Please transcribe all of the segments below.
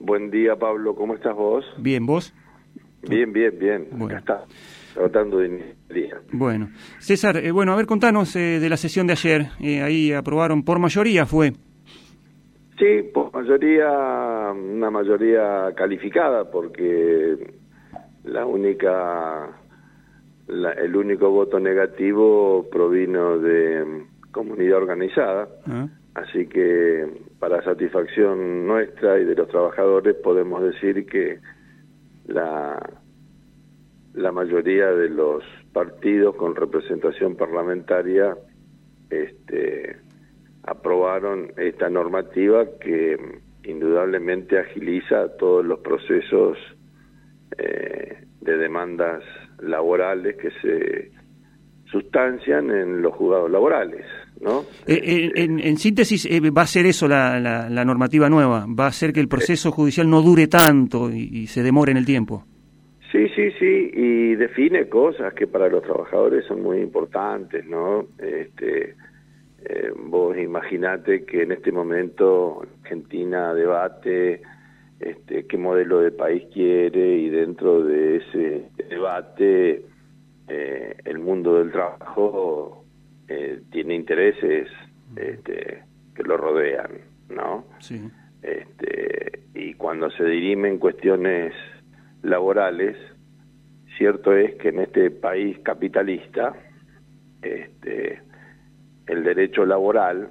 Buen día, Pablo. ¿Cómo estás vos? Bien, ¿vos? Bien, bien, bien. Bueno. Acá está, tratando de día. Bueno. César, eh, bueno, a ver, contanos eh, de la sesión de ayer. Eh, ahí aprobaron por mayoría, fue. Sí, por mayoría, una mayoría calificada, porque la única, la- el único voto negativo provino de mm, comunidad organizada. Ah, Así que para satisfacción nuestra y de los trabajadores podemos decir que la, la mayoría de los partidos con representación parlamentaria este, aprobaron esta normativa que indudablemente agiliza todos los procesos eh, de demandas laborales que se sustancian en los juzgados laborales, ¿no? Eh, eh, en, en síntesis, eh, va a ser eso la, la- la normativa nueva. Va a ser que el proceso judicial no dure tanto y, y se demore en el tiempo. Sí, sí, sí, y define cosas que para los trabajadores son muy importantes, ¿no? Este, eh, vos imaginate que en este momento Argentina debate este, qué modelo de país quiere y dentro de ese debate eh, el mundo del trabajo eh, tiene intereses este, que lo rodean, ¿no? Sí. Este, y cuando se dirimen cuestiones laborales, cierto es que en este país capitalista, este, el derecho laboral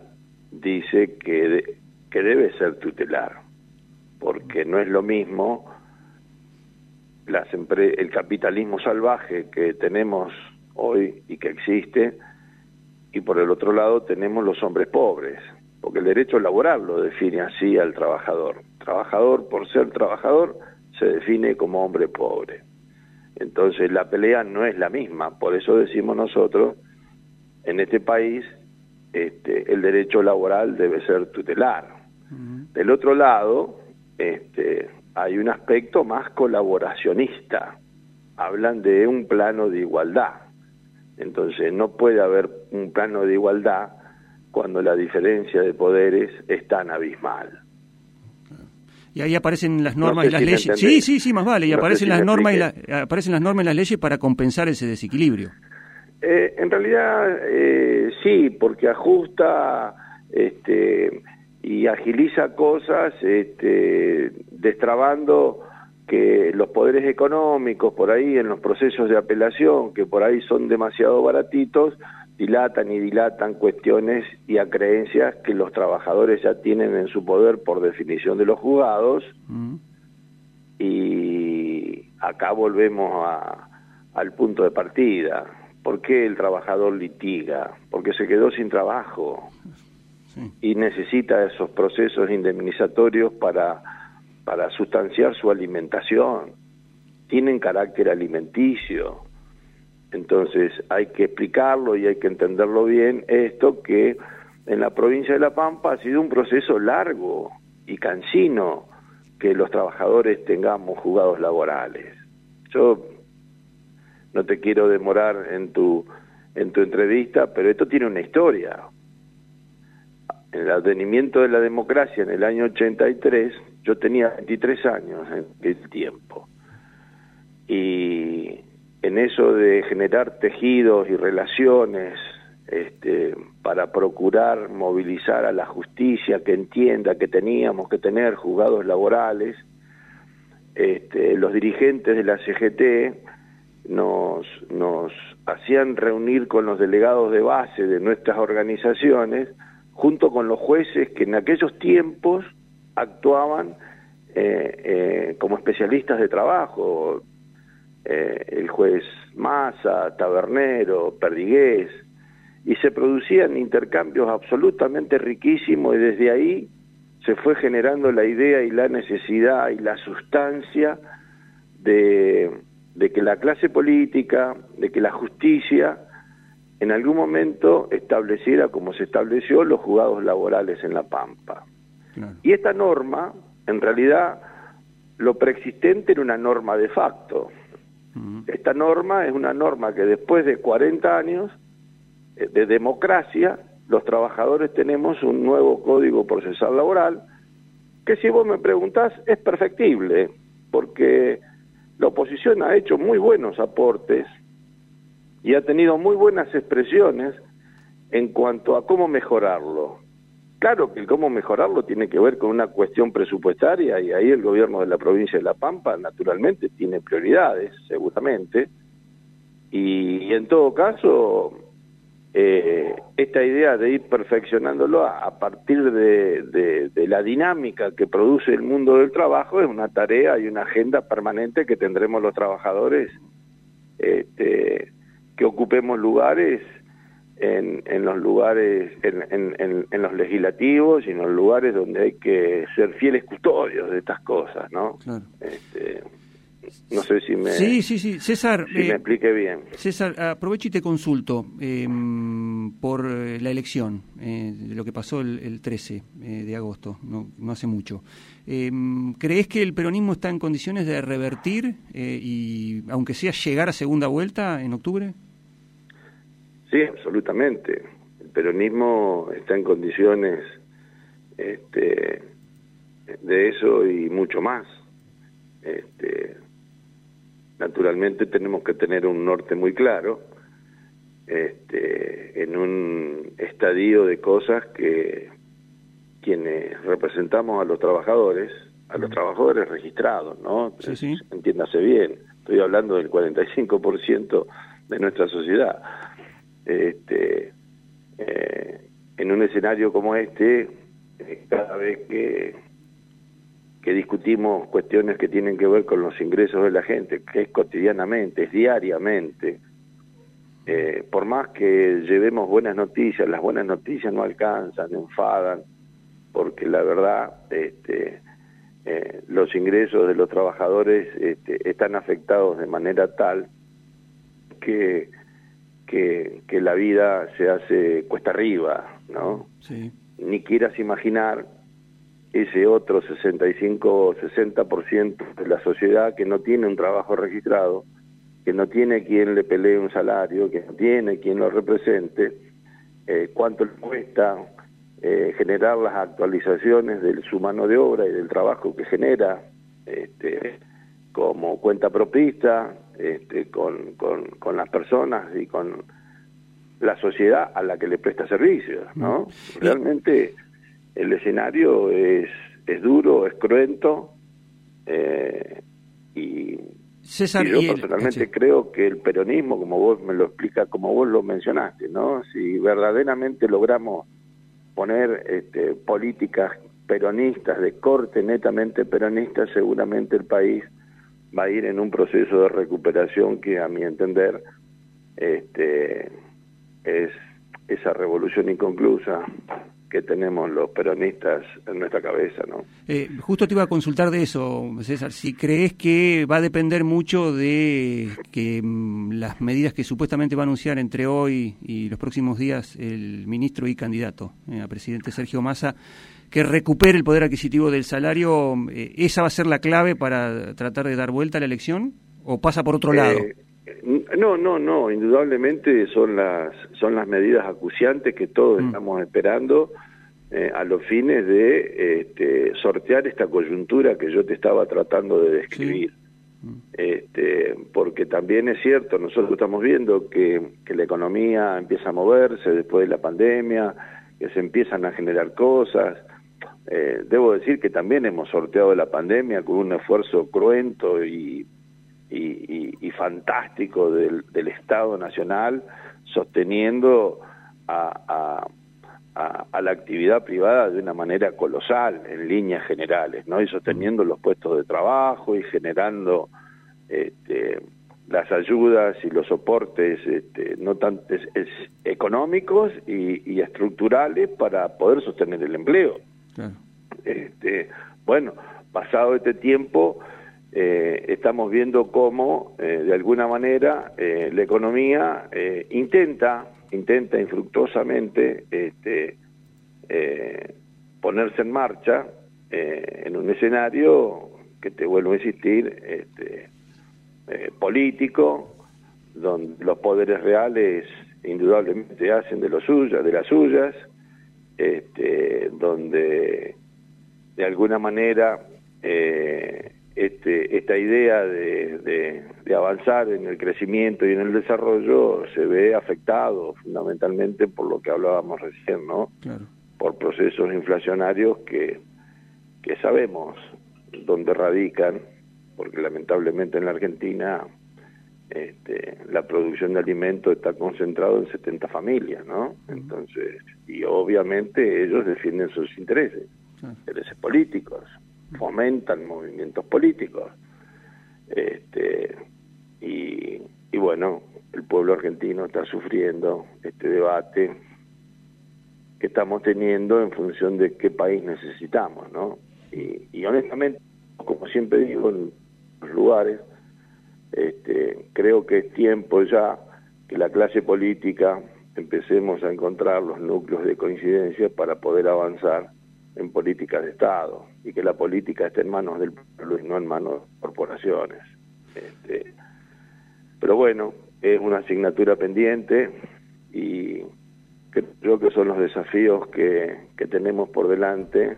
dice que, de- que debe ser tutelar, porque no es lo mismo las el capitalismo salvaje que tenemos hoy y que existe, y por el otro lado tenemos los hombres pobres, porque el derecho laboral lo define así al trabajador. Trabajador, por ser trabajador, se define como hombre pobre. Entonces la pelea no es la misma, por eso decimos nosotros, en este país este, el derecho laboral debe ser tutelar. Del otro lado, este, hay un aspecto más colaboracionista. Hablan de un plano de igualdad. Entonces, no puede haber un plano de igualdad cuando la diferencia de poderes es tan abismal. Y ahí aparecen las No normas sé y las si leyes. Sí, sí, sí, más vale. Y No aparecen si las normas y la- aparecen las normas y las leyes para compensar ese desequilibrio. Eh, en realidad, eh, sí, porque ajusta este, y agiliza cosas, este, destrabando que los poderes económicos por ahí en los procesos de apelación, que por ahí son demasiado baratitos, dilatan y dilatan cuestiones y a creencias que los trabajadores ya tienen en su poder por definición de los juzgados Mm. y acá volvemos a- al punto de partida. ¿Por qué el trabajador litiga? Porque se quedó sin trabajo Sí. y necesita esos procesos indemnizatorios para, para sustanciar su alimentación. Tienen carácter alimenticio. Entonces hay que explicarlo y hay que entenderlo bien esto que en la provincia de La Pampa ha sido un proceso largo y cansino que los trabajadores tengamos juzgados laborales. Yo no te quiero demorar en tu en tu entrevista, pero esto tiene una historia. En el advenimiento de la democracia en el año 83, yo tenía 23 años en aquel tiempo. Y en eso de generar tejidos y relaciones este, para procurar movilizar a la justicia que entienda que teníamos que tener juzgados laborales, este, los dirigentes de la CGT nos, nos hacían reunir con los delegados de base de nuestras organizaciones, junto con los jueces que en aquellos tiempos actuaban eh, eh, como especialistas de trabajo, eh, el juez Massa, Tabernero, Perdigués, y se producían intercambios absolutamente riquísimos y desde ahí se fue generando la idea y la necesidad y la sustancia de, de que la clase política, de que la justicia en algún momento estableciera como se estableció los juzgados laborales en La Pampa. Claro. Y esta norma, en realidad, lo preexistente era una norma de facto. Mm. Esta norma es una norma que después de 40 años eh, de democracia, los trabajadores tenemos un nuevo código procesal laboral que si vos me preguntás es perfectible, porque la oposición ha hecho muy buenos aportes y ha tenido muy buenas expresiones en cuanto a cómo mejorarlo. Claro que el cómo mejorarlo tiene que ver con una cuestión presupuestaria y ahí el gobierno de la provincia de La Pampa naturalmente tiene prioridades, seguramente, y, en todo caso eh, esta idea de ir perfeccionándolo a, partir de, la dinámica que produce el mundo del trabajo es una tarea y una agenda permanente que tendremos los trabajadores este, que ocupemos lugares en, en los lugares, en, en, en, los legislativos y en los lugares donde hay que ser fieles custodios de estas cosas, ¿no? Este, no sé si me, sí, sí, sí. César, si me eh, explique bien. César, aprovecho y te consulto em, por eh, la elección, eh, de lo que pasó el, el 13 de agosto, no, no hace mucho. Em, ¿Crees que el peronismo está en condiciones de revertir y, aunque sea, llegar a segunda vuelta en octubre? Sí, absolutamente. El peronismo está en condiciones este, de eso y mucho más. Este, naturalmente tenemos que tener un norte muy claro este, en un estadio de cosas que quienes representamos a los trabajadores, a los trabajadores registrados, ¿no? Sí, Entiéndase bien, estoy hablando del 45% de nuestra sociedad este, eh, en un escenario como este, eh, cada vez que, que discutimos cuestiones que tienen que ver con los ingresos de la gente, que es cotidianamente, es diariamente, eh, por más que llevemos buenas noticias, las buenas noticias no alcanzan, enfadan, porque la verdad, este, los ingresos de los trabajadores este, están afectados de manera tal que que, la vida se hace cuesta arriba, ¿no? Sí. Ni quieras imaginar ese otro 65 o 60% de la sociedad que no tiene un trabajo registrado, que no tiene quien le pelee un salario, que no tiene quien lo represente, eh, cuánto le cuesta eh, generar las actualizaciones de su mano de obra y del trabajo que genera este, como cuenta propista, este, con, con, las personas y con la sociedad a la que le presta servicios, ¿no? Realmente el escenario es, es duro, es cruento eh, y, César, yo personalmente creo que el peronismo, como vos me lo explicas, como vos lo mencionaste, ¿no? Si verdaderamente logramos poner este, políticas peronistas, de corte netamente peronista, seguramente el país va a ir en un proceso de recuperación que a mi entender este, es esa revolución inconclusa que tenemos los peronistas en nuestra cabeza, ¿no? Eh, justo te iba a consultar de eso, César, si crees que va a depender mucho de que mm, las medidas que supuestamente va a anunciar entre hoy y los próximos días el ministro y candidato eh, a presidente Sergio Massa, que recupere el poder adquisitivo del salario, eh, ¿esa va a ser la clave para tratar de dar vuelta a la elección o pasa por otro lado? Eh, no, no, no, indudablemente son las son las medidas acuciantes que todos mm. estamos esperando eh, a los fines de este, sortear esta coyuntura que yo te estaba tratando de describir. Mm. Este, porque también es cierto, nosotros estamos viendo que, que la economía empieza a moverse después de la pandemia, que se empiezan a generar cosas, eh, debo decir que también hemos sorteado la pandemia con un esfuerzo cruento y, y, fantástico del, Estado Nacional sosteniendo a, a, a, la actividad privada de una manera colosal en líneas generales, ¿no? Y sosteniendo los puestos de trabajo y generando este, las ayudas y los soportes este, no tan económicos y, y estructurales para poder sostener el empleo. Este, bueno, pasado este tiempo, eh, estamos viendo cómo, eh, de alguna manera, eh, la economía intenta, intenta infructuosamente este, ponerse en marcha en un escenario que te vuelvo a insistir, este, político, donde los poderes reales indudablemente hacen de lo suyo, de las suyas, este, donde de alguna manera eh, este, esta idea de, de, avanzar en el crecimiento y en el desarrollo se ve afectado fundamentalmente por lo que hablábamos recién, ¿no? Por procesos inflacionarios que, que sabemos dónde radican, porque lamentablemente en la Argentina este, la producción de alimentos está concentrado en 70 familias, ¿no? Entonces, y obviamente ellos defienden sus intereses, intereses políticos, fomentan movimientos políticos. Este, y, y bueno, el pueblo argentino está sufriendo este debate que estamos teniendo en función de qué país necesitamos, ¿no? Y, y honestamente, como siempre digo en los lugares, este, creo que es tiempo ya que la clase política empecemos a encontrar los núcleos de coincidencia para poder avanzar en políticas de Estado y que la política esté en manos del pueblo y no en manos de corporaciones. Este, pero bueno, es una asignatura pendiente y creo que son los desafíos que, que tenemos por delante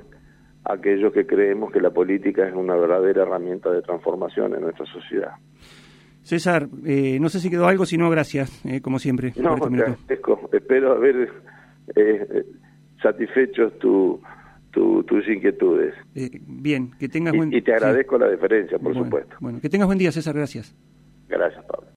aquellos que creemos que la política es una verdadera herramienta de transformación en nuestra sociedad. César, eh, no sé si quedó algo, si no, gracias, eh, como siempre. No, este espero haber eh, satisfecho tu, tus inquietudes. bien, que tengas y, buen Y te agradezco la deferencia, por supuesto. Bueno, que tengas buen día, César, gracias. Gracias, Pablo.